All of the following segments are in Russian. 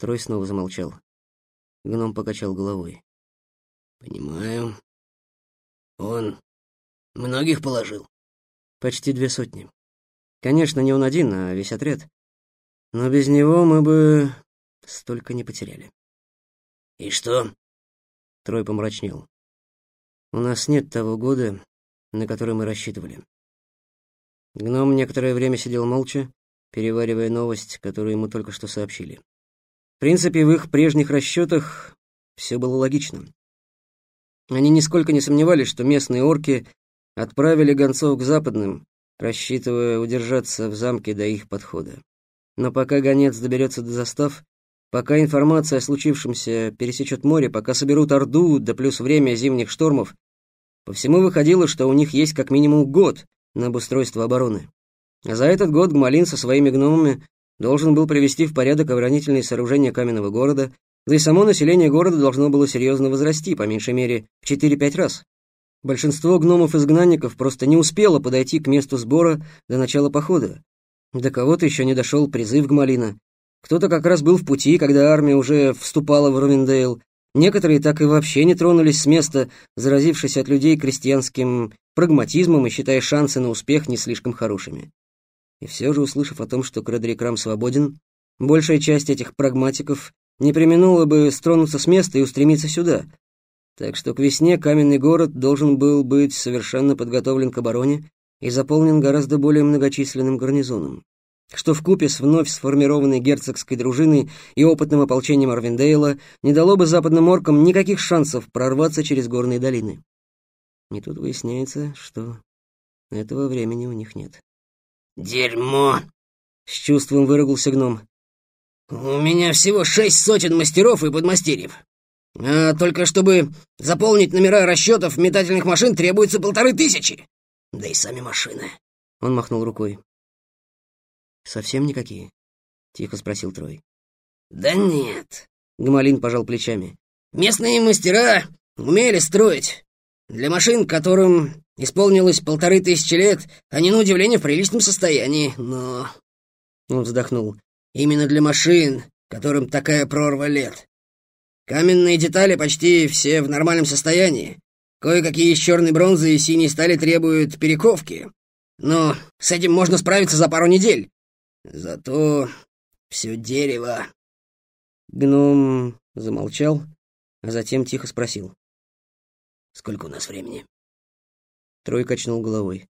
Трой снова замолчал. Гном покачал головой. «Понимаю. Он многих положил?» «Почти две сотни. Конечно, не он один, а весь отряд. Но без него мы бы столько не потеряли». «И что?» Трой помрачнел. «У нас нет того года, на который мы рассчитывали». Гном некоторое время сидел молча, переваривая новость, которую ему только что сообщили. В принципе, в их прежних расчетах все было логично. Они нисколько не сомневались, что местные орки отправили гонцов к западным, рассчитывая удержаться в замке до их подхода. Но пока гонец доберется до застав, пока информация о случившемся пересечет море, пока соберут Орду, да плюс время зимних штормов, по всему выходило, что у них есть как минимум год на обустройство обороны. А за этот год Гмалин со своими гномами должен был привести в порядок оборонительные сооружения каменного города, да и само население города должно было серьезно возрасти, по меньшей мере, в 4-5 раз. Большинство гномов-изгнанников просто не успело подойти к месту сбора до начала похода. До кого-то еще не дошел призыв Гмалина. Кто-то как раз был в пути, когда армия уже вступала в Ровендейл. Некоторые так и вообще не тронулись с места, заразившись от людей крестьянским прагматизмом и считая шансы на успех не слишком хорошими. И все же, услышав о том, что Кредрикрам свободен, большая часть этих прагматиков не применула бы стронуться с места и устремиться сюда. Так что к весне каменный город должен был быть совершенно подготовлен к обороне и заполнен гораздо более многочисленным гарнизоном, что в купе с вновь сформированной герцогской дружиной и опытным ополчением Арвиндейла не дало бы западным оркам никаких шансов прорваться через горные долины. И тут выясняется, что этого времени у них нет. «Дерьмо!» — с чувством выругался гном. «У меня всего шесть сотен мастеров и подмастерьев. А только чтобы заполнить номера расчетов метательных машин требуется полторы тысячи. Да и сами машины». Он махнул рукой. «Совсем никакие?» — тихо спросил Трой. «Да нет», — Гамалин пожал плечами. «Местные мастера умели строить. Для машин, которым исполнилось полторы тысячи лет, они, на удивление, в приличном состоянии, но...» Он вздохнул. «Именно для машин, которым такая прорва лет. Каменные детали почти все в нормальном состоянии. Кое-какие из черной бронзы и синей стали требуют перековки. Но с этим можно справиться за пару недель. Зато все дерево...» Гном замолчал, а затем тихо спросил. «Сколько у нас времени?» Трой качнул головой.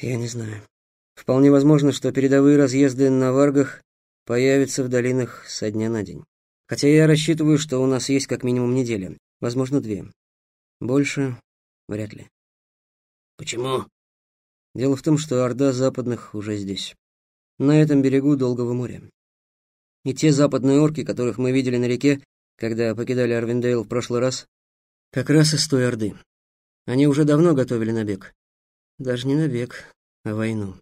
«Я не знаю. Вполне возможно, что передовые разъезды на варгах появятся в долинах со дня на день. Хотя я рассчитываю, что у нас есть как минимум неделя, возможно, две. Больше вряд ли. Почему? Дело в том, что орда западных уже здесь. На этом берегу Долгого моря. И те западные орки, которых мы видели на реке, когда покидали Арвиндейл в прошлый раз, как раз из той орды. Они уже давно готовили набег. Даже не набег, а войну.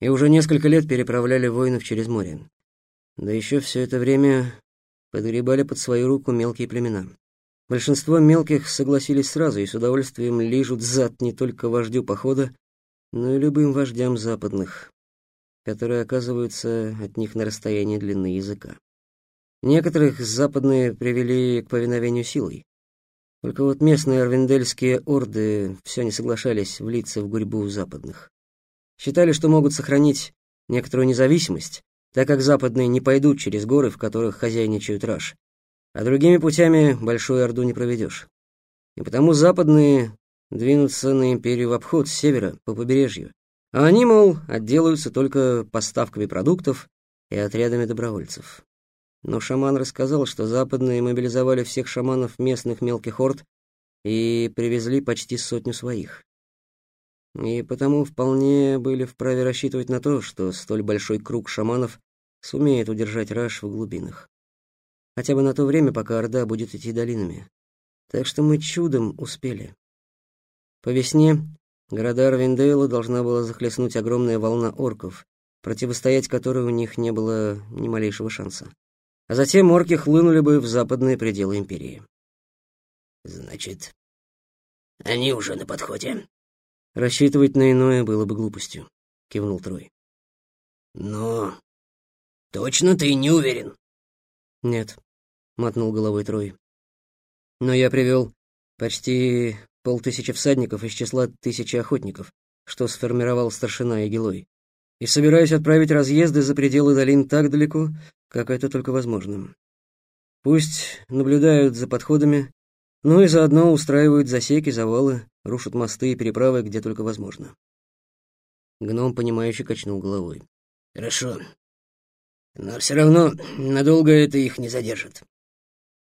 И уже несколько лет переправляли воинов через море. Да еще все это время подгребали под свою руку мелкие племена. Большинство мелких согласились сразу и с удовольствием лижут зад не только вождю похода, но и любым вождям западных, которые оказываются от них на расстоянии длины языка. Некоторых западные привели к повиновению силой. Только вот местные арвендельские орды все не соглашались влиться в гурьбу западных. Считали, что могут сохранить некоторую независимость, так как западные не пойдут через горы, в которых хозяйничают раш, а другими путями большую орду не проведешь. И потому западные двинутся на империю в обход с севера, по побережью, а они, мол, отделаются только поставками продуктов и отрядами добровольцев. Но шаман рассказал, что западные мобилизовали всех шаманов местных мелких орд и привезли почти сотню своих. И потому вполне были вправе рассчитывать на то, что столь большой круг шаманов сумеет удержать Раш в глубинах. Хотя бы на то время, пока Орда будет идти долинами. Так что мы чудом успели. По весне города Арвиндейла должна была захлестнуть огромная волна орков, противостоять которой у них не было ни малейшего шанса а затем орки хлынули бы в западные пределы империи. «Значит, они уже на подходе?» «Рассчитывать на иное было бы глупостью», — кивнул Трой. «Но точно ты не уверен?» «Нет», — мотнул головой Трой. «Но я привел почти полтысячи всадников из числа тысячи охотников, что сформировал старшина Егилой, и собираюсь отправить разъезды за пределы долин так далеко, как это только возможно. Пусть наблюдают за подходами, но и заодно устраивают засеки, завалы, рушат мосты и переправы, где только возможно. Гном, понимающе качнул головой. «Хорошо. Но все равно надолго это их не задержит.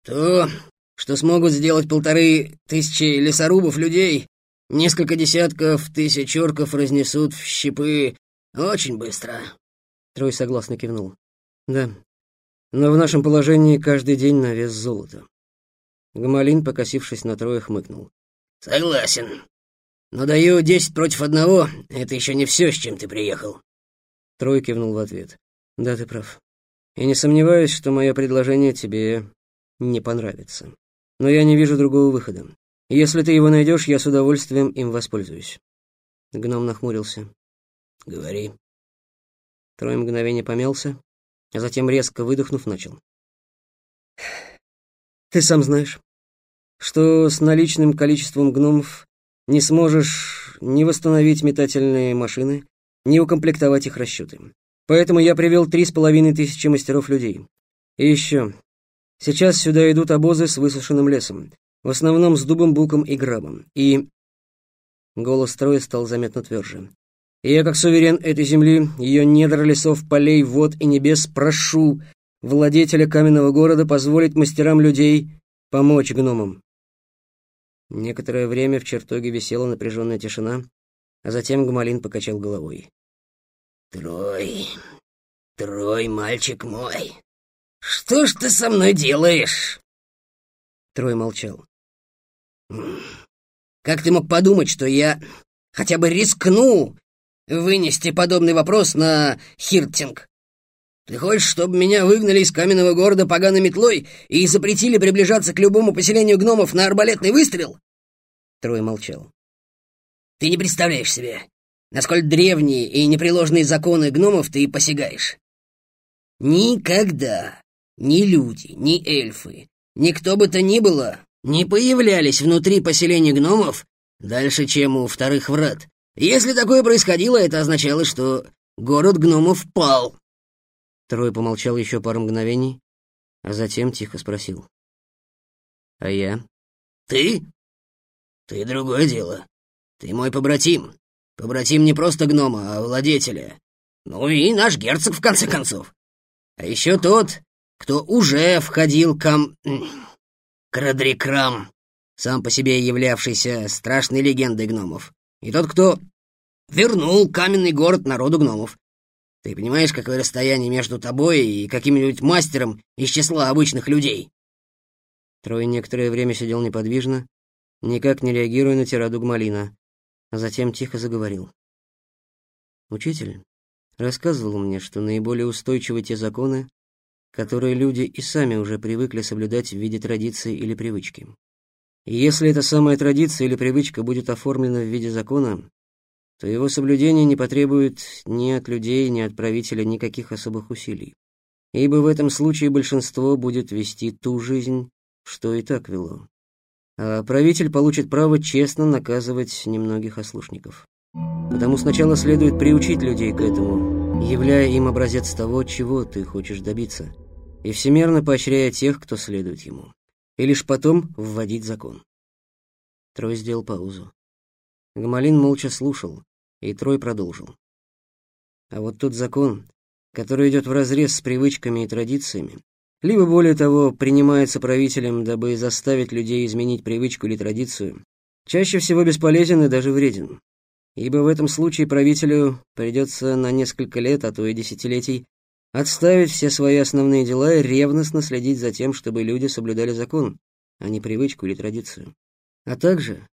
То, что смогут сделать полторы тысячи лесорубов людей, несколько десятков тысяч орков разнесут в щепы очень быстро». Трой согласно кивнул. «Да, но в нашем положении каждый день на вес золота». Гамалин, покосившись на Троя, хмыкнул. «Согласен. Но даю десять против одного. Это еще не все, с чем ты приехал». Трой кивнул в ответ. «Да, ты прав. И не сомневаюсь, что мое предложение тебе не понравится. Но я не вижу другого выхода. Если ты его найдешь, я с удовольствием им воспользуюсь». Гном нахмурился. «Говори». Трой мгновение помялся, а затем, резко выдохнув, начал. «Ты сам знаешь, что с наличным количеством гномов не сможешь ни восстановить метательные машины, ни укомплектовать их расчеты. Поэтому я привел три с половиной тысячи мастеров людей. И еще. Сейчас сюда идут обозы с высушенным лесом, в основном с дубом, буком и грабом. И... Голос строя стал заметно тверже. Я, как суверен этой земли, ее недр лесов, полей, вод и небес, прошу владетеля каменного города позволить мастерам людей помочь гномам. Некоторое время в чертоге висела напряженная тишина, а затем Гмалин покачал головой. «Трой, Трой, мальчик мой, что ж ты со мной делаешь?» Трой молчал. «Как ты мог подумать, что я хотя бы рискну вынести подобный вопрос на Хиртинг? Ты хочешь, чтобы меня выгнали из каменного города поганой метлой и запретили приближаться к любому поселению гномов на арбалетный выстрел?» Трой молчал. «Ты не представляешь себе, насколько древние и непреложные законы гномов ты посягаешь. Никогда ни люди, ни эльфы, ни кто бы то ни было не появлялись внутри поселения гномов дальше, чем у вторых врат. Если такое происходило, это означало, что город гномов пал. Трой помолчал еще пару мгновений, а затем тихо спросил. «А я?» «Ты? Ты другое дело. Ты мой побратим. Побратим не просто гнома, а владетеля. Ну и наш герцог, в конце концов. А еще тот, кто уже входил кам... к Родрикрам, сам по себе являвшийся страшной легендой гномов. И тот, кто вернул каменный город народу гномов. Ты понимаешь, какое расстояние между тобой и каким-нибудь мастером из числа обычных людей?» Трой некоторое время сидел неподвижно, никак не реагируя на тираду Гмалина, а затем тихо заговорил. «Учитель рассказывал мне, что наиболее устойчивы те законы, которые люди и сами уже привыкли соблюдать в виде традиции или привычки. Если эта самая традиция или привычка будет оформлена в виде закона, то его соблюдение не потребует ни от людей, ни от правителя никаких особых усилий, ибо в этом случае большинство будет вести ту жизнь, что и так вело. А правитель получит право честно наказывать немногих ослушников. Потому сначала следует приучить людей к этому, являя им образец того, чего ты хочешь добиться, и всемерно поощряя тех, кто следует ему, и лишь потом вводить закон. Трой сделал паузу. Гамалин молча слушал, и Трой продолжил. А вот тот закон, который идет вразрез с привычками и традициями, либо, более того, принимается правителем, дабы заставить людей изменить привычку или традицию, чаще всего бесполезен и даже вреден. Ибо в этом случае правителю придется на несколько лет, а то и десятилетий, отставить все свои основные дела и ревностно следить за тем, чтобы люди соблюдали закон, а не привычку или традицию. А также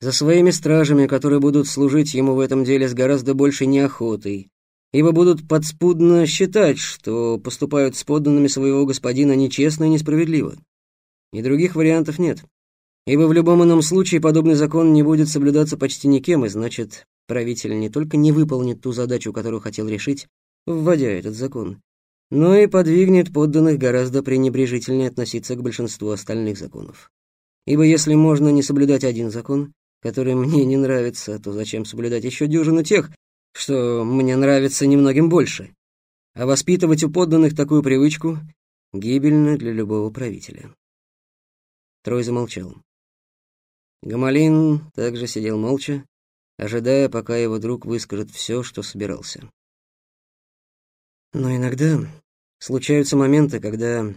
за своими стражами, которые будут служить ему в этом деле с гораздо большей неохотой, ибо будут подспудно считать, что поступают с подданными своего господина нечестно и несправедливо. И других вариантов нет, ибо в любом ином случае подобный закон не будет соблюдаться почти никем, и значит, правитель не только не выполнит ту задачу, которую хотел решить, вводя этот закон, но и подвигнет подданных гораздо пренебрежительнее относиться к большинству остальных законов. Ибо если можно не соблюдать один закон, который мне не нравится, то зачем соблюдать еще дюжину тех, что мне нравится немногим больше? А воспитывать у подданных такую привычку гибельно для любого правителя. Трой замолчал. Гамалин также сидел молча, ожидая, пока его друг выскажет все, что собирался. Но иногда случаются моменты, когда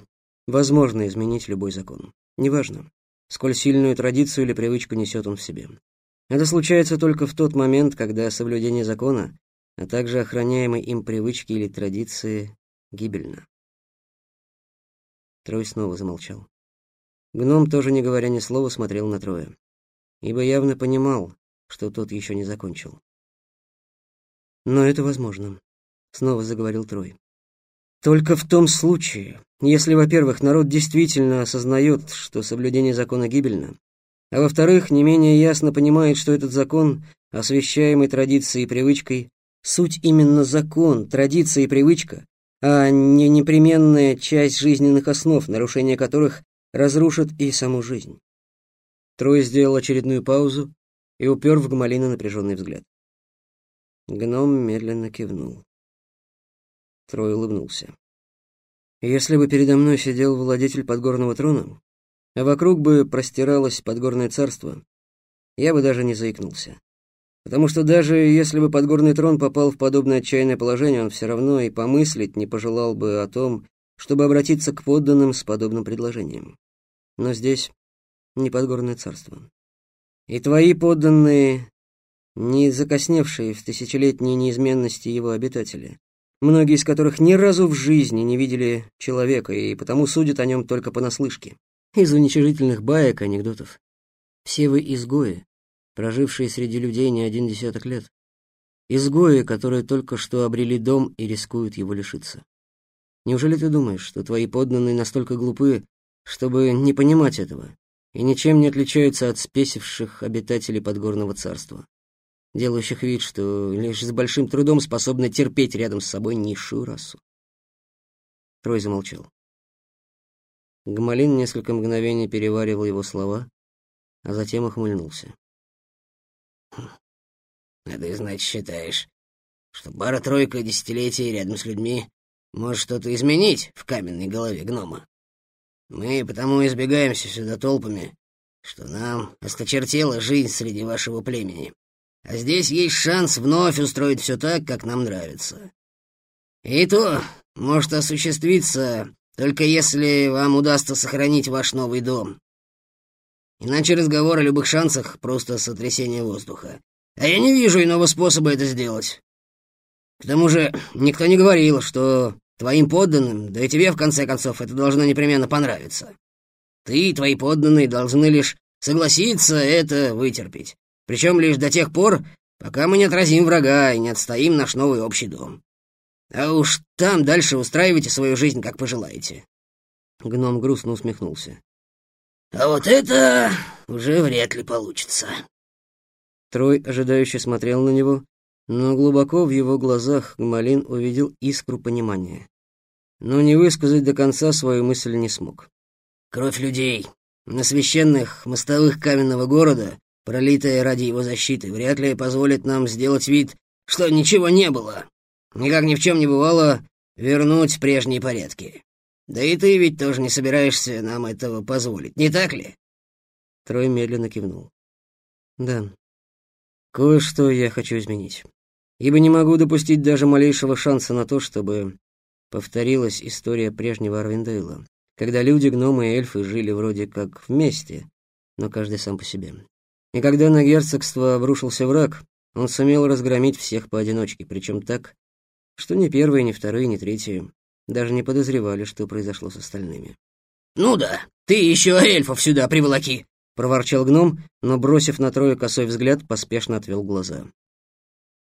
возможно изменить любой закон. Неважно, сколь сильную традицию или привычку несет он в себе. Это случается только в тот момент, когда соблюдение закона, а также охраняемые им привычки или традиции гибельно. Трой снова замолчал. Гном, тоже не говоря ни слова, смотрел на Троя, ибо явно понимал, что тот еще не закончил. «Но это возможно», — снова заговорил Трой. «Только в том случае, если, во-первых, народ действительно осознает, что соблюдение закона гибельно, а во-вторых, не менее ясно понимает, что этот закон, освящаемый традицией и привычкой, суть именно закон, традиция и привычка, а не непременная часть жизненных основ, нарушение которых разрушит и саму жизнь. Трой сделал очередную паузу и упер в Гмалина напряженный взгляд. Гном медленно кивнул. Трой улыбнулся. Если бы передо мной сидел владетель подгорного трона, а вокруг бы простиралось подгорное царство, я бы даже не заикнулся. Потому что даже если бы подгорный трон попал в подобное отчаянное положение, он все равно и помыслить не пожелал бы о том, чтобы обратиться к подданным с подобным предложением. Но здесь не подгорное царство. И твои подданные, не закосневшие в тысячелетней неизменности его обитатели, многие из которых ни разу в жизни не видели человека и потому судят о нем только понаслышке, из уничижительных баек, анекдотов. Все вы изгои, прожившие среди людей не один десяток лет. Изгои, которые только что обрели дом и рискуют его лишиться. Неужели ты думаешь, что твои подданные настолько глупы, чтобы не понимать этого, и ничем не отличаются от спесивших обитателей подгорного царства, делающих вид, что лишь с большим трудом способны терпеть рядом с собой низшую расу? Трой замолчал. Гмалин несколько мгновений переваривал его слова, а затем ухмыльнулся. «А ты, значит, считаешь, что пара-тройка десятилетий рядом с людьми может что-то изменить в каменной голове гнома. Мы потому избегаемся сюда толпами, что нам осточертела жизнь среди вашего племени. А здесь есть шанс вновь устроить все так, как нам нравится. И то может осуществиться только если вам удастся сохранить ваш новый дом. Иначе разговор о любых шансах — просто сотрясение воздуха. А я не вижу иного способа это сделать. К тому же никто не говорил, что твоим подданным, да и тебе, в конце концов, это должно непременно понравиться. Ты и твои подданные должны лишь согласиться это вытерпеть. Причем лишь до тех пор, пока мы не отразим врага и не отстоим наш новый общий дом. А уж там дальше устраивайте свою жизнь, как пожелаете». Гном грустно усмехнулся. «А вот это уже вряд ли получится». Трой ожидающе смотрел на него, но глубоко в его глазах Гмалин увидел искру понимания. Но не высказать до конца свою мысль не смог. «Кровь людей на священных мостовых каменного города, пролитая ради его защиты, вряд ли позволит нам сделать вид, что ничего не было. Никак ни в чем не бывало вернуть прежние порядки. Да и ты ведь тоже не собираешься нам этого позволить, не так ли?» Трой медленно кивнул. «Да, кое-что я хочу изменить ибо не могу допустить даже малейшего шанса на то, чтобы повторилась история прежнего Арвиндейла, когда люди, гномы и эльфы жили вроде как вместе, но каждый сам по себе. И когда на герцогство обрушился враг, он сумел разгромить всех поодиночке, причем так, что ни первые, ни вторые, ни третьи даже не подозревали, что произошло с остальными. «Ну да, ты еще эльфов сюда приволоки!» — проворчал гном, но, бросив на Трое косой взгляд, поспешно отвел глаза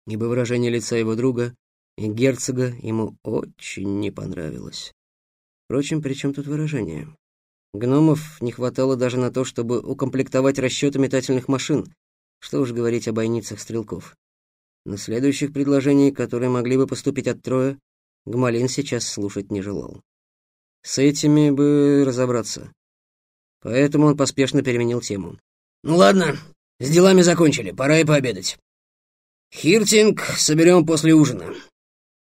ибо выражение лица его друга и герцога ему очень не понравилось. Впрочем, при чем тут выражение? Гномов не хватало даже на то, чтобы укомплектовать расчеты метательных машин, что уж говорить о бойницах стрелков. На следующих предложений, которые могли бы поступить от Троя, Гмалин сейчас слушать не желал. С этими бы разобраться. Поэтому он поспешно переменил тему. «Ну ладно, с делами закончили, пора и пообедать. Хиртинг соберем после ужина.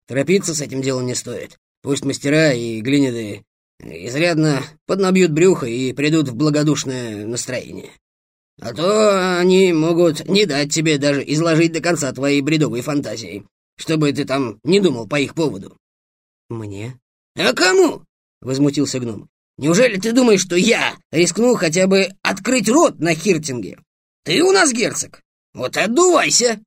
Торопиться с этим делом не стоит. Пусть мастера и глиняды изрядно поднабьют брюхо и придут в благодушное настроение. А то они могут не дать тебе даже изложить до конца твои бредовые фантазии, чтобы ты там не думал по их поводу». «Мне?» «А кому?» — возмутился гном. «Неужели ты думаешь, что я рискну хотя бы открыть рот на Хиртинге? Ты у нас герцог. Вот отдувайся!»